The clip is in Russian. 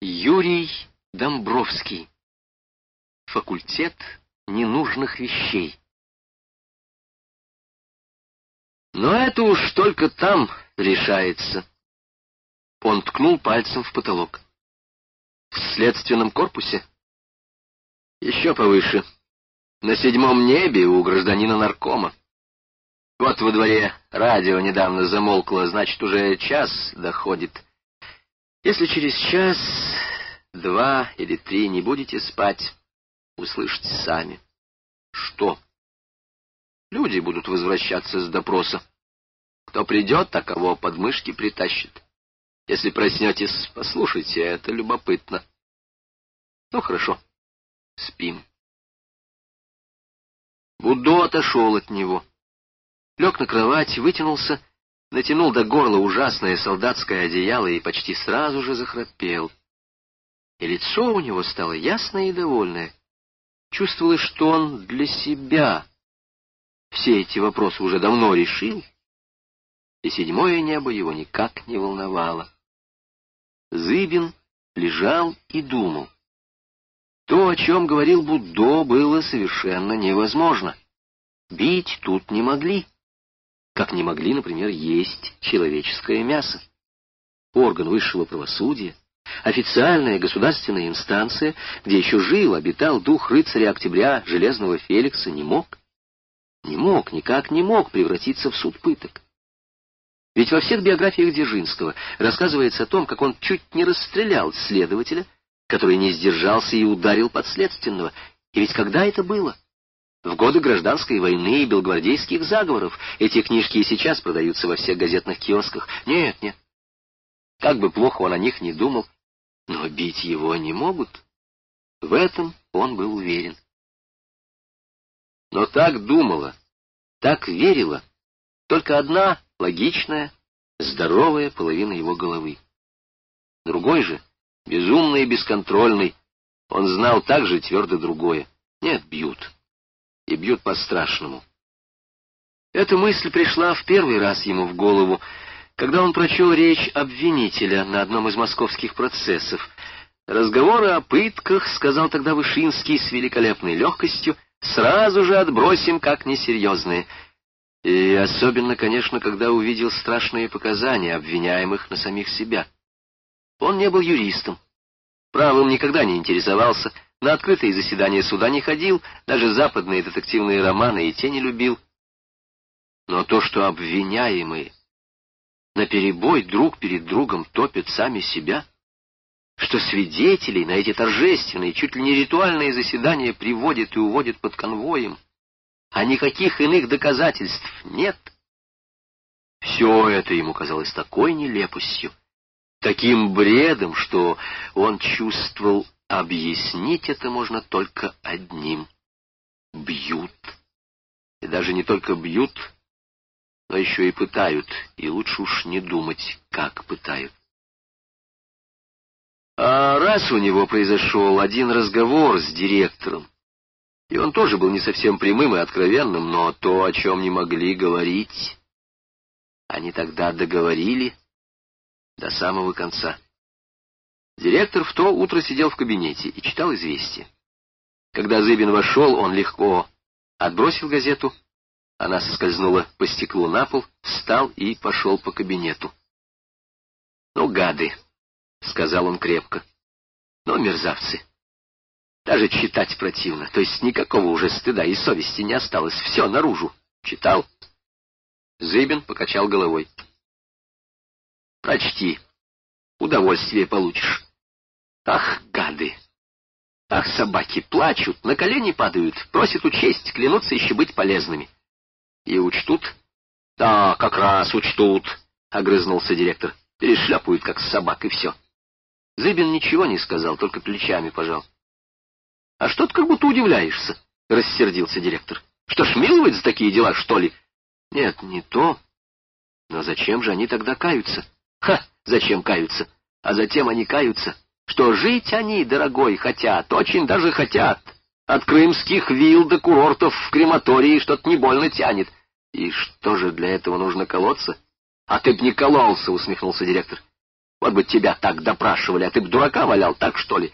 Юрий Домбровский. Факультет ненужных вещей. Но это уж только там решается. Он ткнул пальцем в потолок. В следственном корпусе? Еще повыше. На седьмом небе у гражданина наркома. Вот во дворе радио недавно замолкло, значит, уже час доходит. Если через час, два или три не будете спать, услышите сами. Что? Люди будут возвращаться с допроса. Кто придет, а кого подмышки притащит. Если проснетесь, послушайте, это любопытно. Ну, хорошо, спим. Будо отошел от него. Лег на кровать, вытянулся натянул до горла ужасное солдатское одеяло и почти сразу же захрапел. И лицо у него стало ясное и довольное. Чувствовалось, что он для себя все эти вопросы уже давно решил, и седьмое небо его никак не волновало. Зыбин лежал и думал. То, о чем говорил Буддо, было совершенно невозможно. Бить тут не могли как не могли, например, есть человеческое мясо. Орган высшего правосудия, официальная государственная инстанция, где еще жил, обитал дух рыцаря октября Железного Феликса, не мог, не мог, никак не мог превратиться в суд пыток. Ведь во всех биографиях Дзержинского рассказывается о том, как он чуть не расстрелял следователя, который не сдержался и ударил подследственного. И ведь когда это было? В годы гражданской войны и белгвардейских заговоров эти книжки и сейчас продаются во всех газетных киосках. Нет, нет. Как бы плохо он о них не думал, но бить его не могут. В этом он был уверен. Но так думала, так верила только одна логичная, здоровая половина его головы. Другой же, безумный и бесконтрольный, он знал также твердо другое. Нет, бьют и бьют по-страшному. Эта мысль пришла в первый раз ему в голову, когда он прочел речь обвинителя на одном из московских процессов. «Разговоры о пытках, — сказал тогда Вышинский с великолепной легкостью, — сразу же отбросим как несерьезные». И особенно, конечно, когда увидел страшные показания обвиняемых на самих себя. Он не был юристом, правом никогда не интересовался, — на открытые заседания суда не ходил, даже западные детективные романы и те не любил. Но то, что обвиняемые наперебой друг перед другом топят сами себя, что свидетелей на эти торжественные, чуть ли не ритуальные заседания приводят и уводят под конвоем, а никаких иных доказательств нет. Все это ему казалось такой нелепостью, таким бредом, что он чувствовал Объяснить это можно только одним. Бьют. И даже не только бьют, но еще и пытают, и лучше уж не думать, как пытают. А раз у него произошел один разговор с директором, и он тоже был не совсем прямым и откровенным, но то, о чем не могли говорить, они тогда договорили до самого конца. Директор в то утро сидел в кабинете и читал известия. Когда Зыбин вошел, он легко отбросил газету, она соскользнула по стеклу на пол, встал и пошел по кабинету. «Ну, гады!» — сказал он крепко. «Ну, мерзавцы! Даже читать противно, то есть никакого уже стыда и совести не осталось, все наружу. Читал?» Зыбин покачал головой. «Прочти, удовольствие получишь». Ах, гады! Ах, собаки, плачут, на колени падают, просят учесть, клянутся еще быть полезными. И учтут? Да, как раз учтут, — огрызнулся директор. Перешляпают, как собак, и все. Зыбин ничего не сказал, только плечами пожал. — А что ты как будто удивляешься? — рассердился директор. — Что ж, миловать за такие дела, что ли? — Нет, не то. Но зачем же они тогда каются? Ха, зачем каются? А затем они каются, что жить они, дорогой, хотят, очень даже хотят. От крымских вилл до курортов в крематории что-то не больно тянет. И что же для этого нужно колоться? А ты б не кололся, усмехнулся директор. Вот бы тебя так допрашивали, а ты б дурака валял, так что ли?